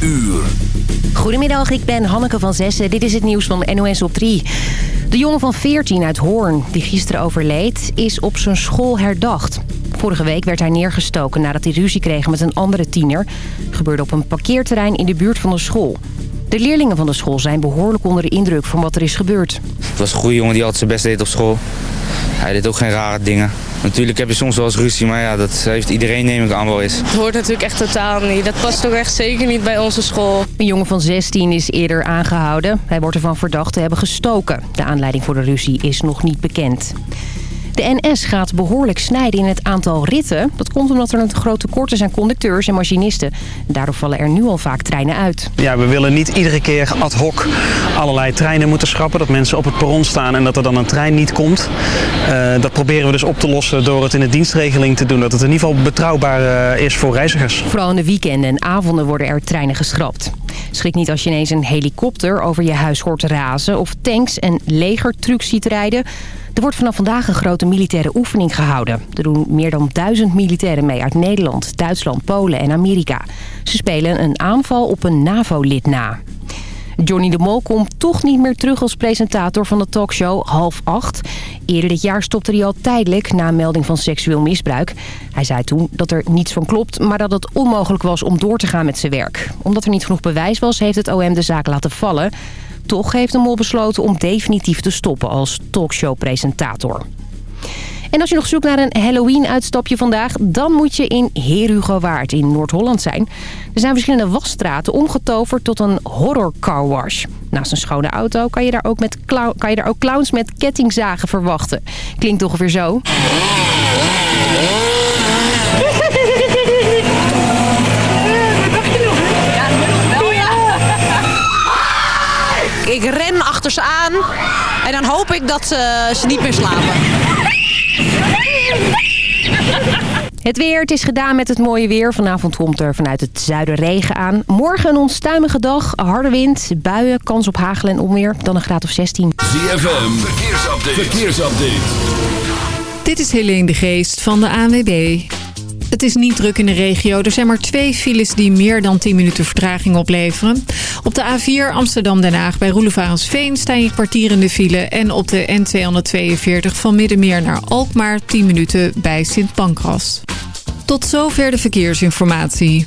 uur. Goedemiddag, ik ben Hanneke van Zessen. Dit is het nieuws van NOS op 3. De jongen van 14 uit Hoorn, die gisteren overleed, is op zijn school herdacht. Vorige week werd hij neergestoken nadat hij ruzie kreeg met een andere tiener. gebeurde op een parkeerterrein in de buurt van de school. De leerlingen van de school zijn behoorlijk onder de indruk van wat er is gebeurd. Het was een goede jongen die altijd zijn best deed op school. Hij deed ook geen rare dingen. Natuurlijk heb je soms wel eens ruzie, maar ja, dat heeft iedereen neem ik aan wel eens. Het hoort natuurlijk echt totaal niet. Dat past ook echt zeker niet bij onze school. Een jongen van 16 is eerder aangehouden. Hij wordt ervan verdacht te hebben gestoken. De aanleiding voor de ruzie is nog niet bekend. De NS gaat behoorlijk snijden in het aantal ritten. Dat komt omdat er een groot tekort is aan conducteurs en machinisten. Daardoor vallen er nu al vaak treinen uit. Ja, we willen niet iedere keer ad hoc allerlei treinen moeten schrappen. Dat mensen op het perron staan en dat er dan een trein niet komt. Uh, dat proberen we dus op te lossen door het in de dienstregeling te doen. Dat het in ieder geval betrouwbaar uh, is voor reizigers. Vooral in de weekenden en avonden worden er treinen geschrapt. Schrik niet als je ineens een helikopter over je huis hoort razen... of tanks en legertrucks ziet rijden... Er wordt vanaf vandaag een grote militaire oefening gehouden. Er doen meer dan duizend militairen mee uit Nederland, Duitsland, Polen en Amerika. Ze spelen een aanval op een NAVO-lid na. Johnny de Mol komt toch niet meer terug als presentator van de talkshow Half Acht. Eerder dit jaar stopte hij al tijdelijk na melding van seksueel misbruik. Hij zei toen dat er niets van klopt, maar dat het onmogelijk was om door te gaan met zijn werk. Omdat er niet genoeg bewijs was, heeft het OM de zaak laten vallen. Toch heeft de mol besloten om definitief te stoppen als talkshow-presentator. En als je nog zoekt naar een Halloween-uitstapje vandaag... dan moet je in Herugowaard in Noord-Holland zijn. Er zijn verschillende wasstraten omgetoverd tot een horror car wash. Naast een schone auto kan je daar ook, met kan je daar ook clowns met kettingzagen verwachten. Klinkt ongeveer zo. Ik ren achter ze aan en dan hoop ik dat ze, ze niet meer slapen. Het weer, het is gedaan met het mooie weer. Vanavond komt er vanuit het zuiden regen aan. Morgen een onstuimige dag, harde wind, buien, kans op hagel en onweer. Dan een graad of 16. ZFM, verkeersupdate. verkeersupdate. Dit is Helene de Geest van de ANWB. Het is niet druk in de regio. Er zijn maar twee files die meer dan 10 minuten vertraging opleveren. Op de A4 Amsterdam-Den Haag bij Roelevarensveen sta je kwartier in de file. En op de N242 van Middenmeer naar Alkmaar 10 minuten bij Sint Pancras. Tot zover de verkeersinformatie.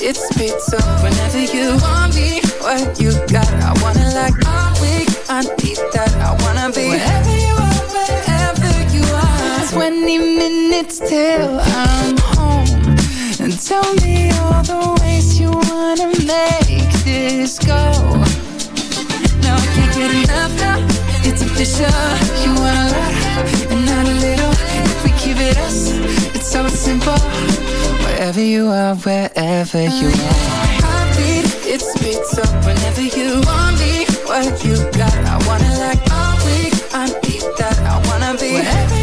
Heartbeat, it speeds whenever you want me. What you got, I wanna like. I'm weak, I need that. I wanna be wherever you are, wherever you are. 20 minutes till I'm home. And tell me all the ways you wanna make this go. No, I can't get enough now. It's official. You want a lot and not a little. Keep it us, it's so simple. Wherever you are, wherever you are. Heartbeat, it speeds up whenever you want me. What you got, I wanna like all week. I need that, I wanna be wherever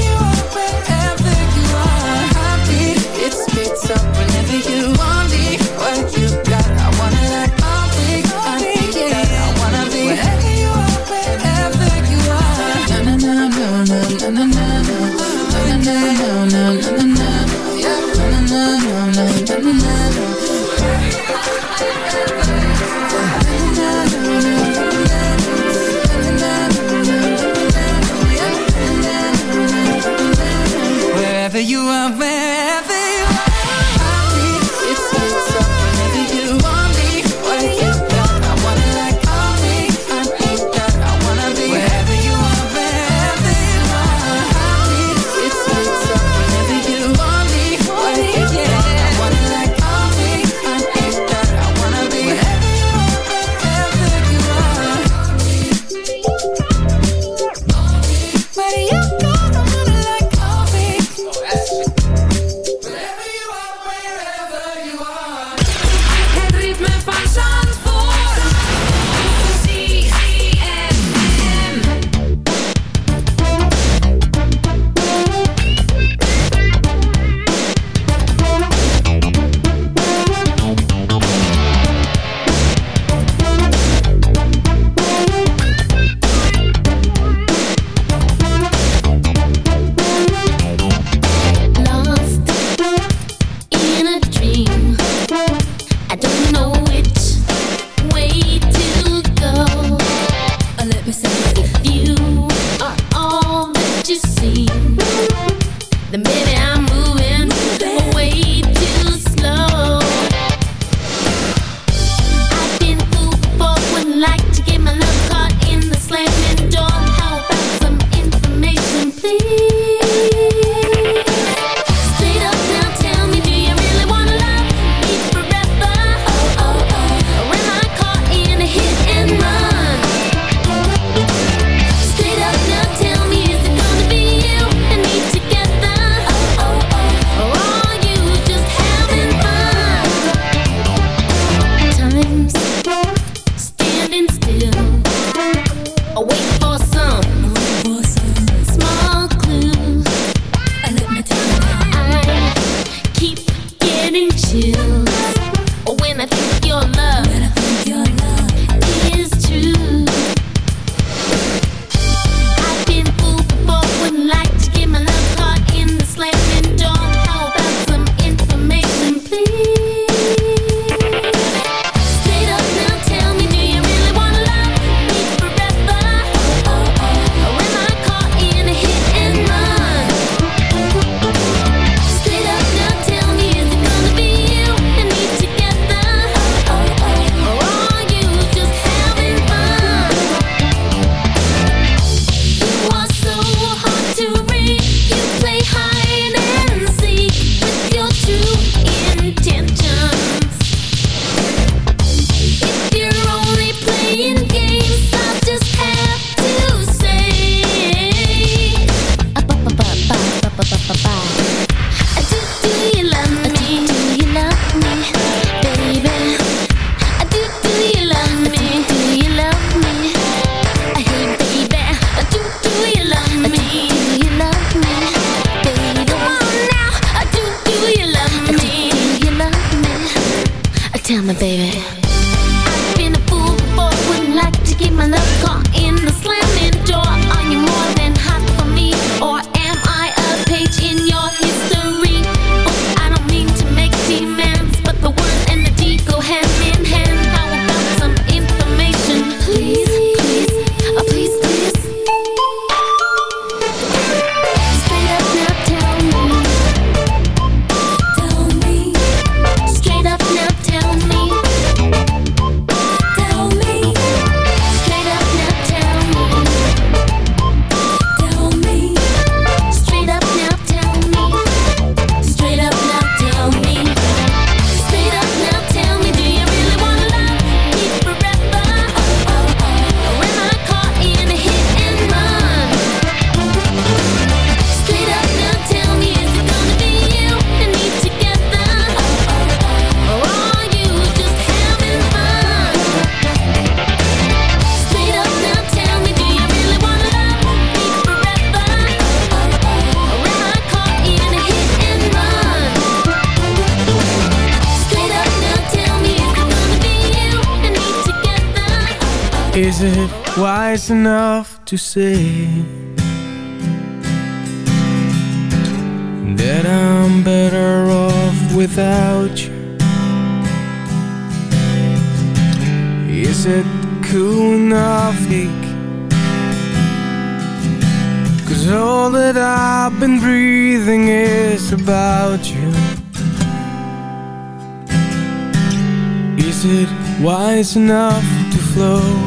心。wise enough to say That I'm better off without you Is it cool enough, ache? Cause all that I've been breathing is about you Is it wise enough to flow?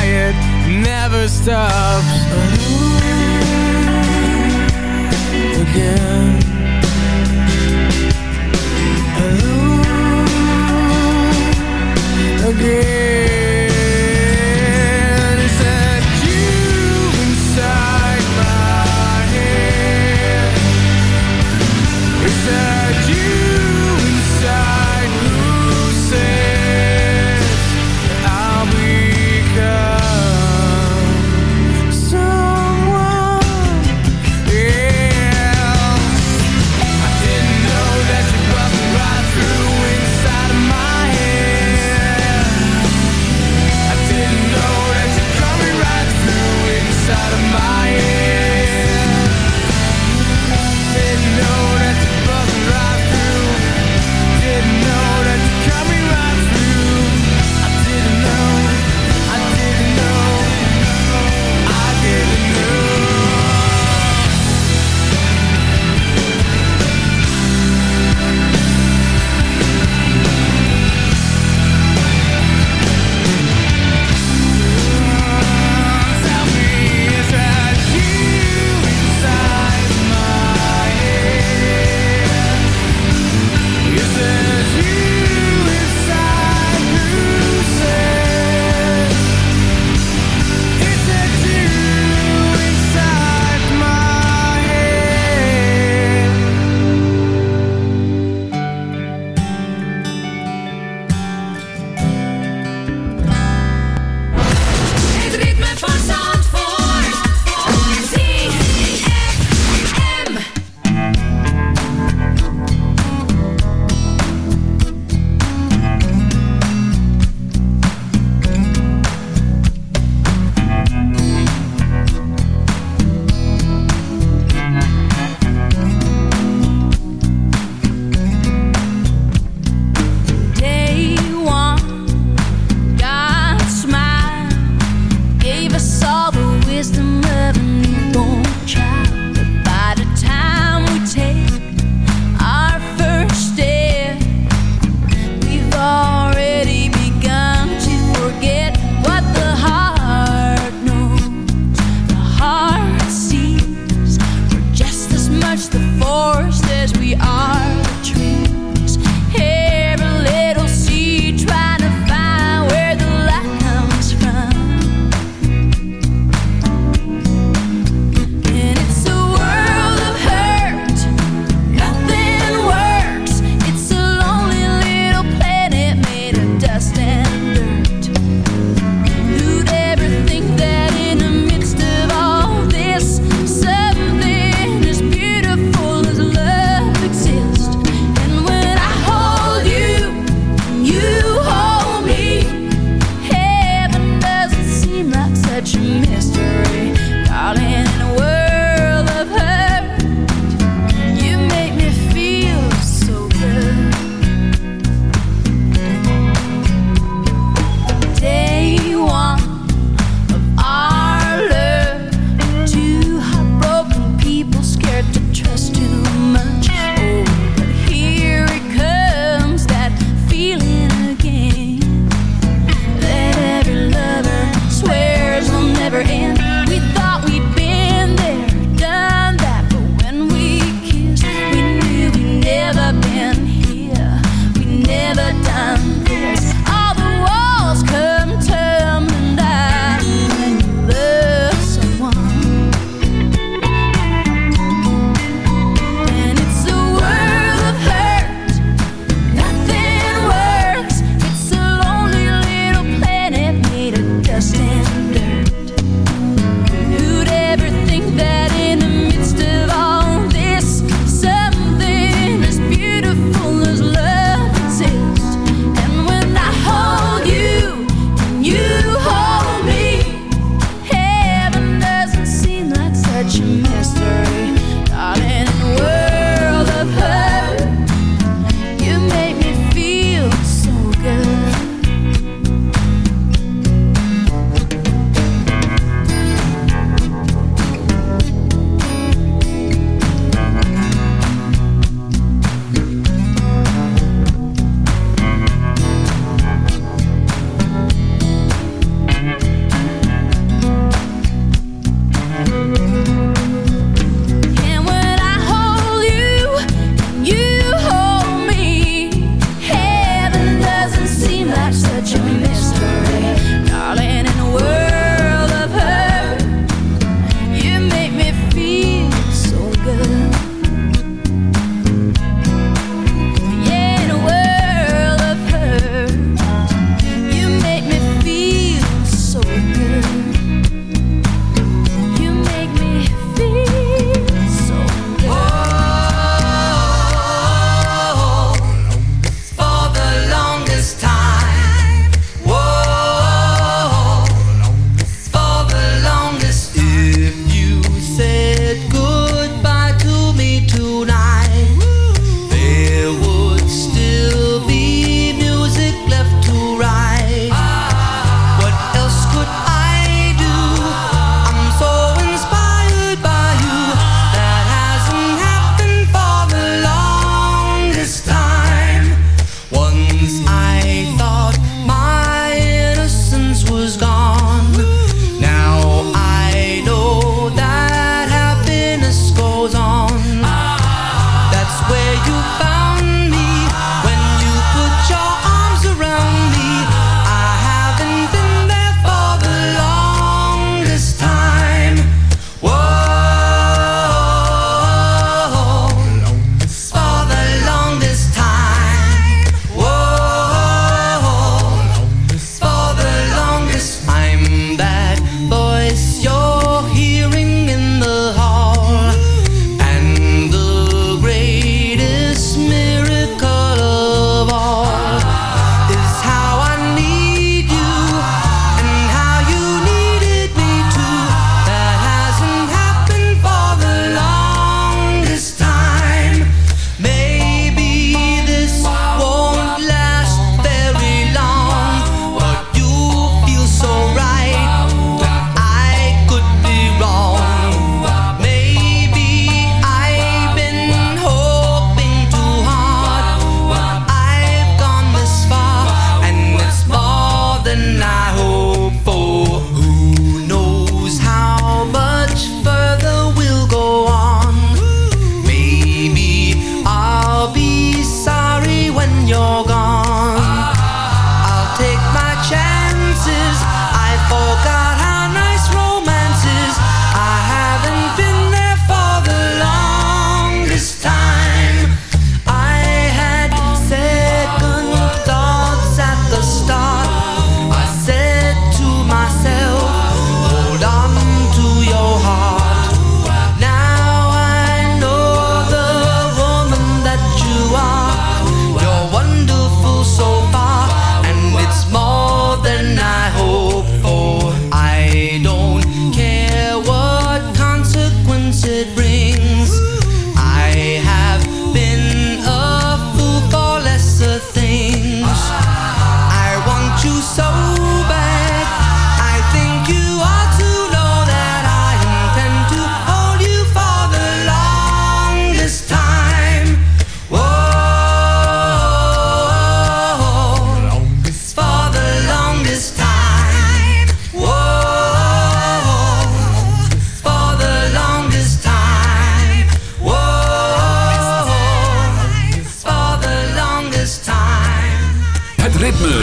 stops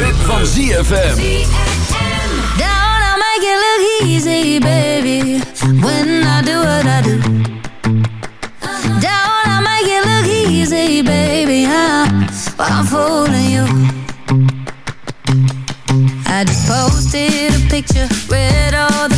van ZFM. Down, I make it look easy, baby. When I do what I do. Down, I make it look easy, baby. I'm, I'm fooling you. I just posted a picture, with all the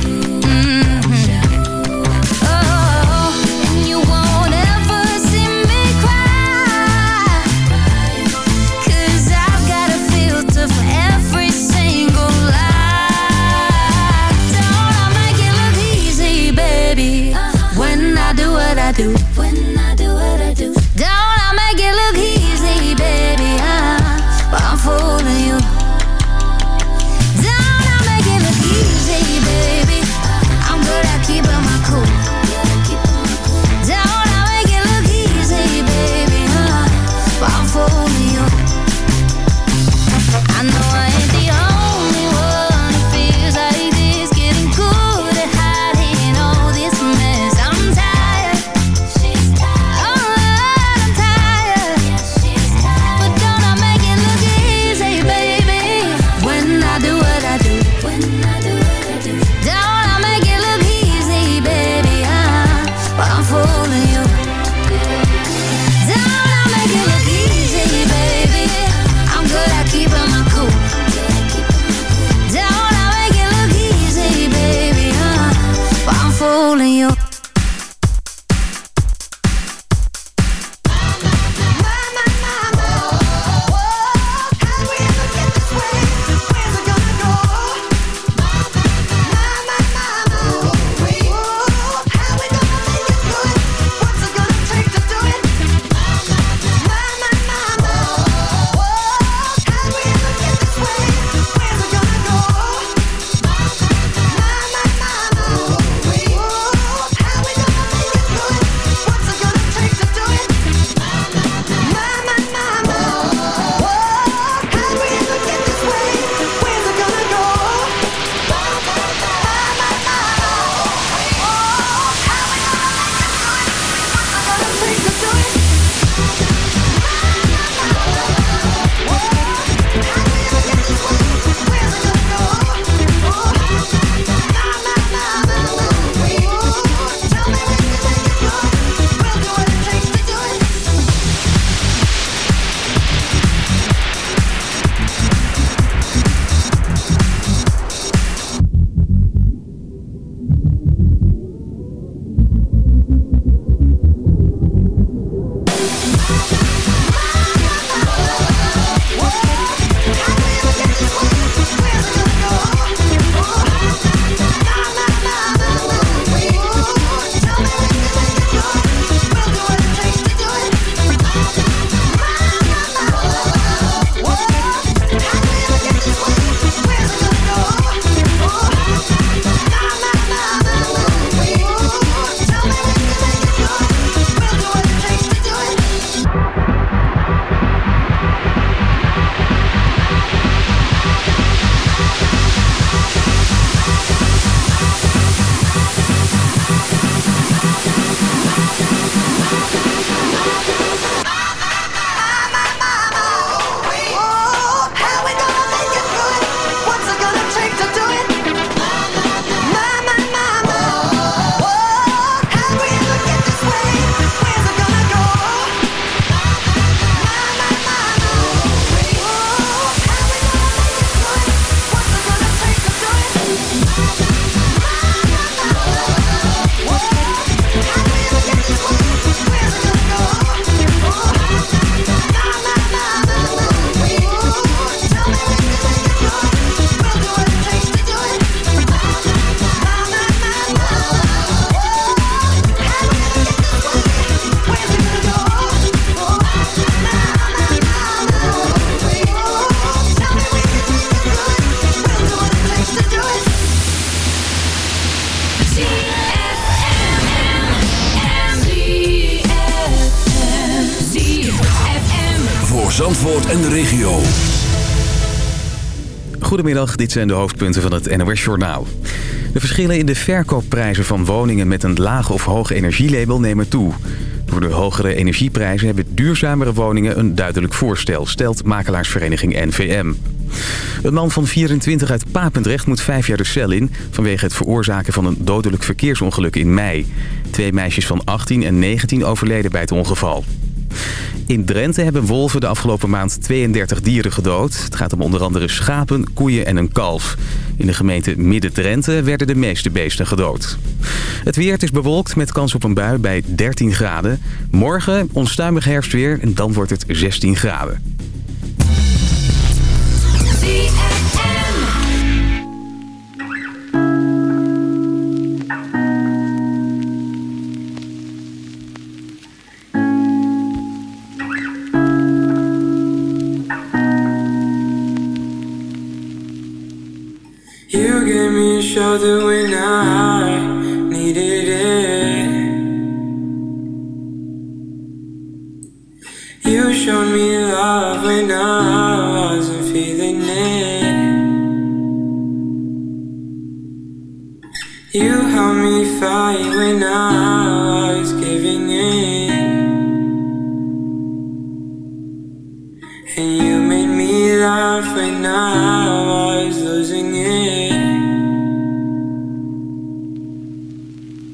Zandvoort en de regio. Goedemiddag, dit zijn de hoofdpunten van het NOS-journaal. De verschillen in de verkoopprijzen van woningen met een laag of hoog energielabel nemen toe. Door de hogere energieprijzen hebben duurzamere woningen een duidelijk voorstel, stelt makelaarsvereniging NVM. Een man van 24 uit Papendrecht moet vijf jaar de cel in... vanwege het veroorzaken van een dodelijk verkeersongeluk in mei. Twee meisjes van 18 en 19 overleden bij het ongeval. In Drenthe hebben wolven de afgelopen maand 32 dieren gedood. Het gaat om onder andere schapen, koeien en een kalf. In de gemeente Midden-Drenthe werden de meeste beesten gedood. Het weer is bewolkt met kans op een bui bij 13 graden. Morgen onstuimig herfstweer en dan wordt het 16 graden. A when I needed it. You showed me love when I wasn't feeling it. You helped me fight when I was giving in. And you made me laugh when I was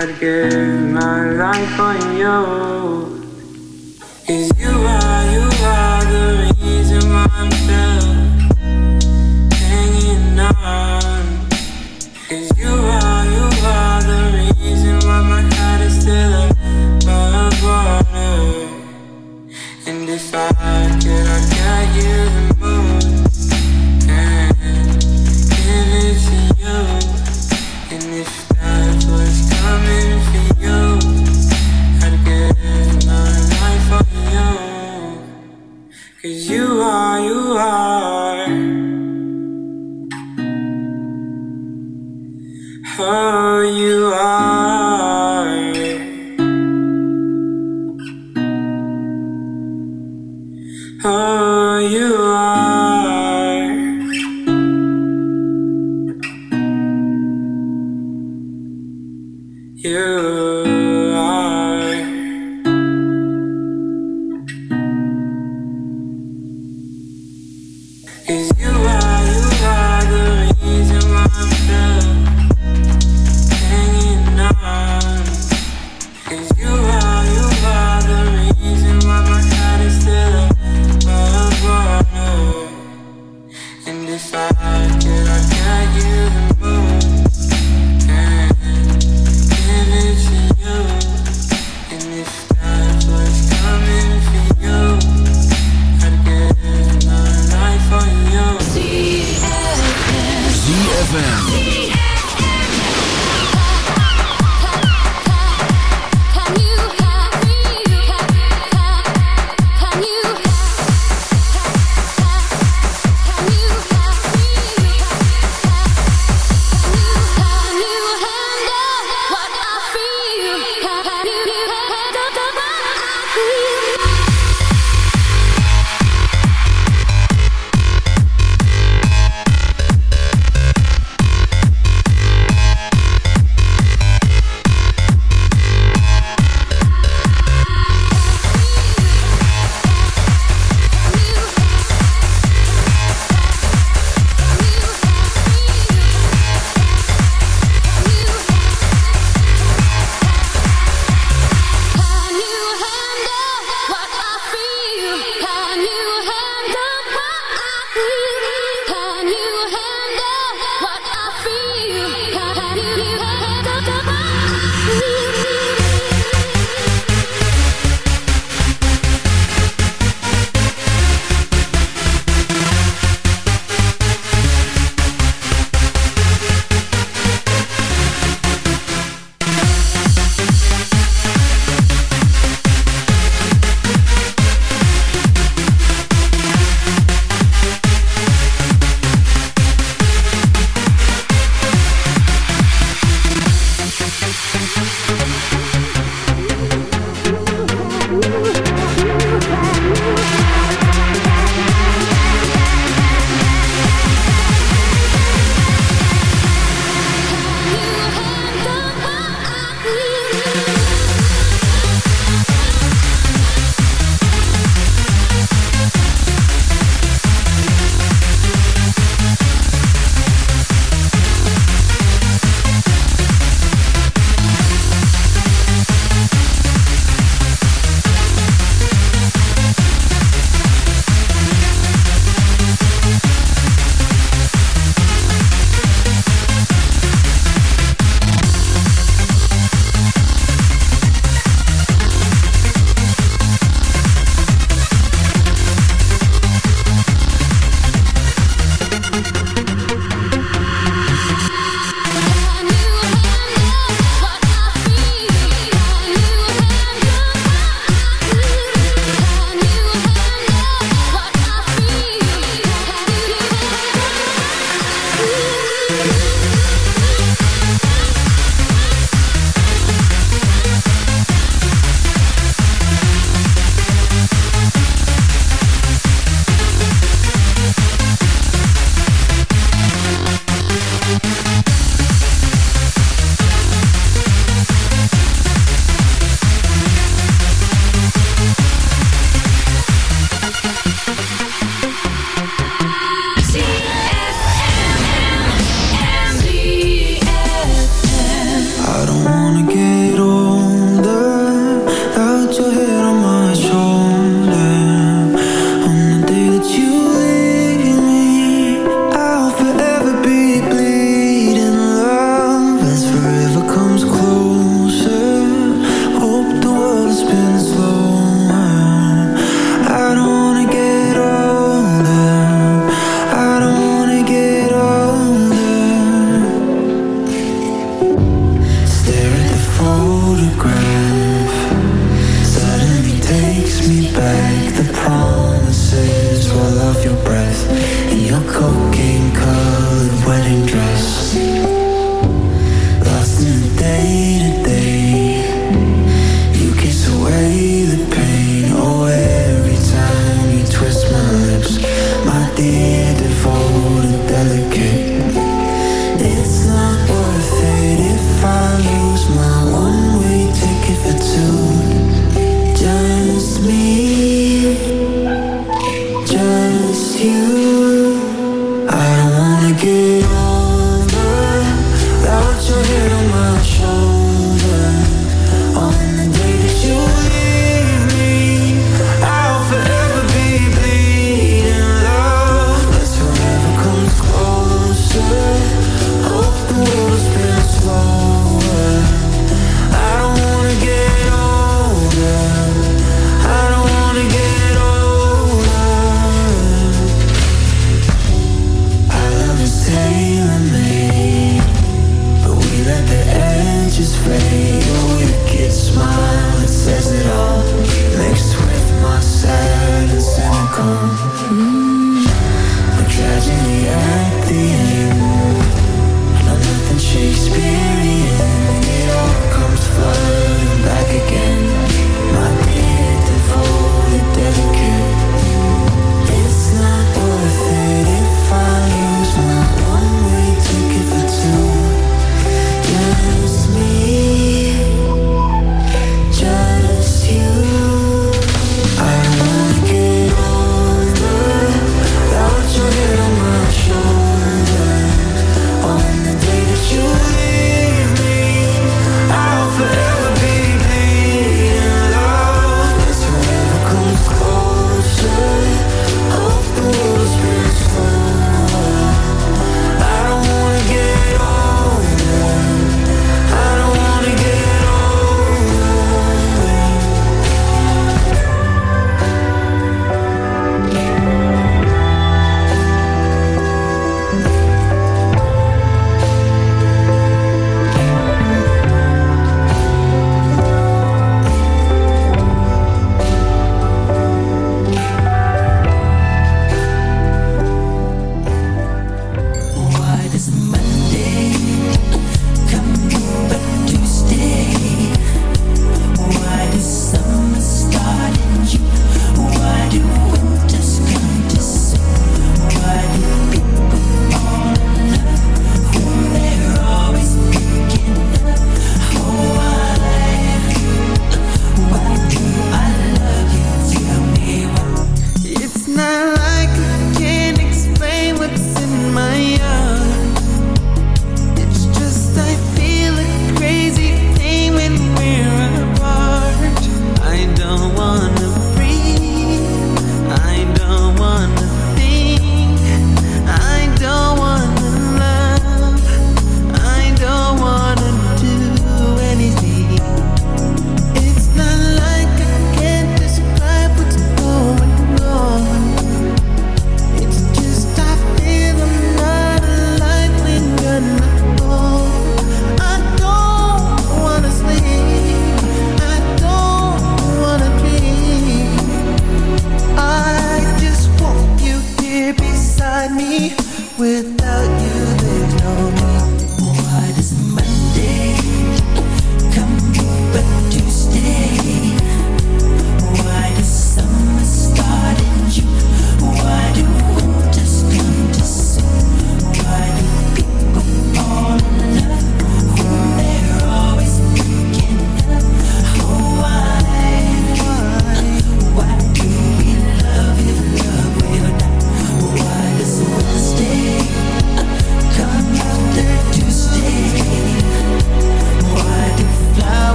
I'd give my life on you. Cause you are, you are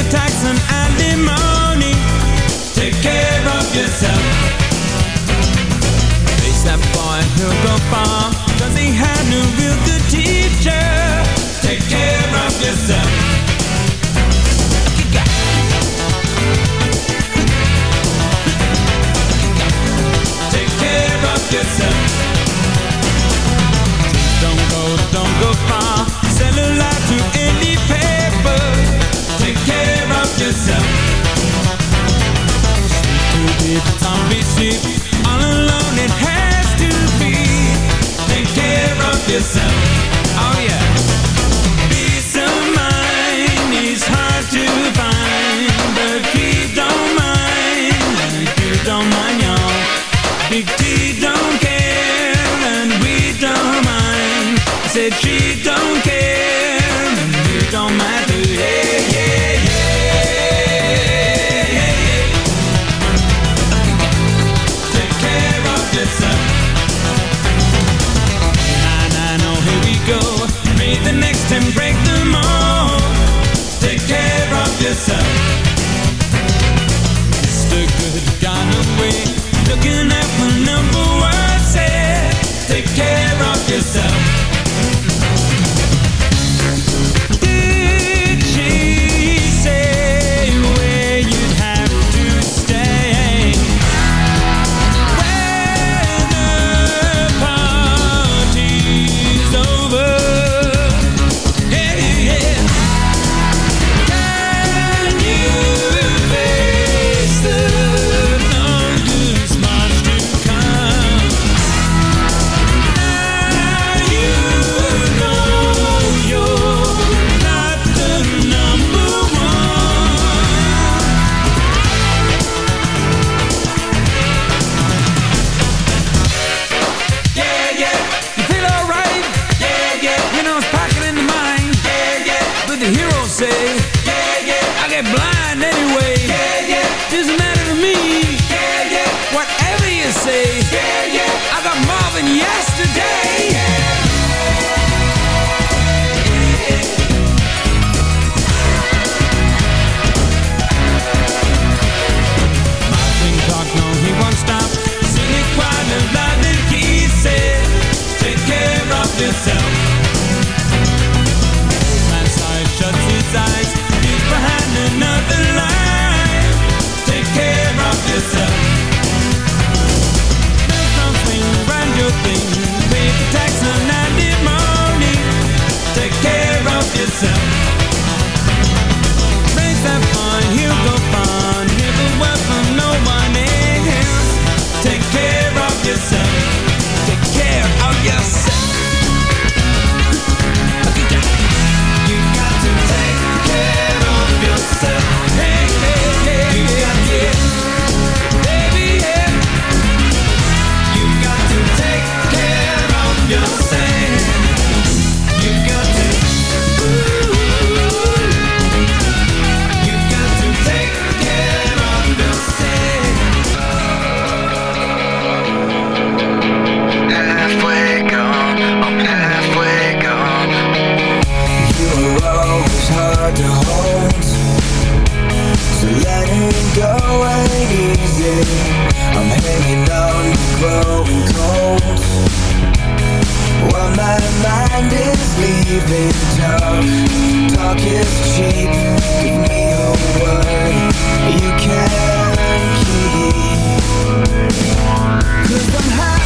Attacks and alimony. Take care of yourself. Face that boy, he'll go far. yourself. Stupid zombie sleep, all alone it has to be. Take care of yourself. Oh yeah. looking at my number go easy. I'm hanging on to growing cold. While my mind is leaving town. Talk. talk is cheap, give me a word. You can keep. Cause I'm high.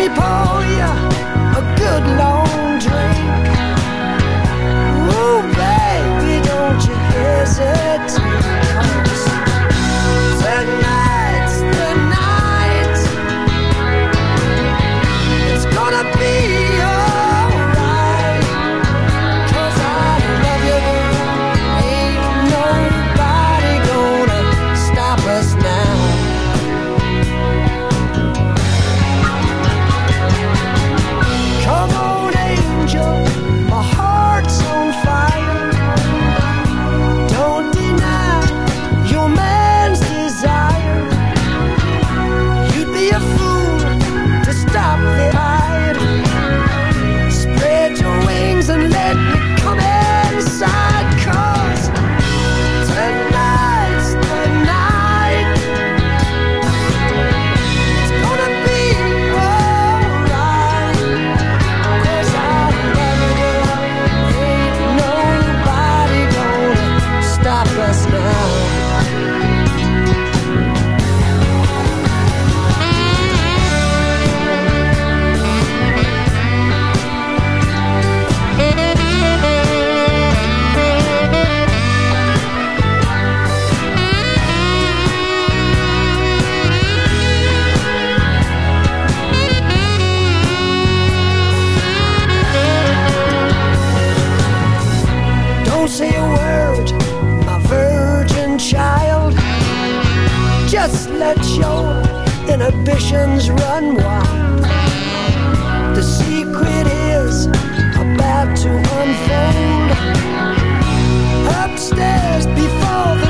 me pour you a good long drink. Ooh, baby, don't you hesitate. Prohibitions run wild. The secret is about to unfold. Upstairs before the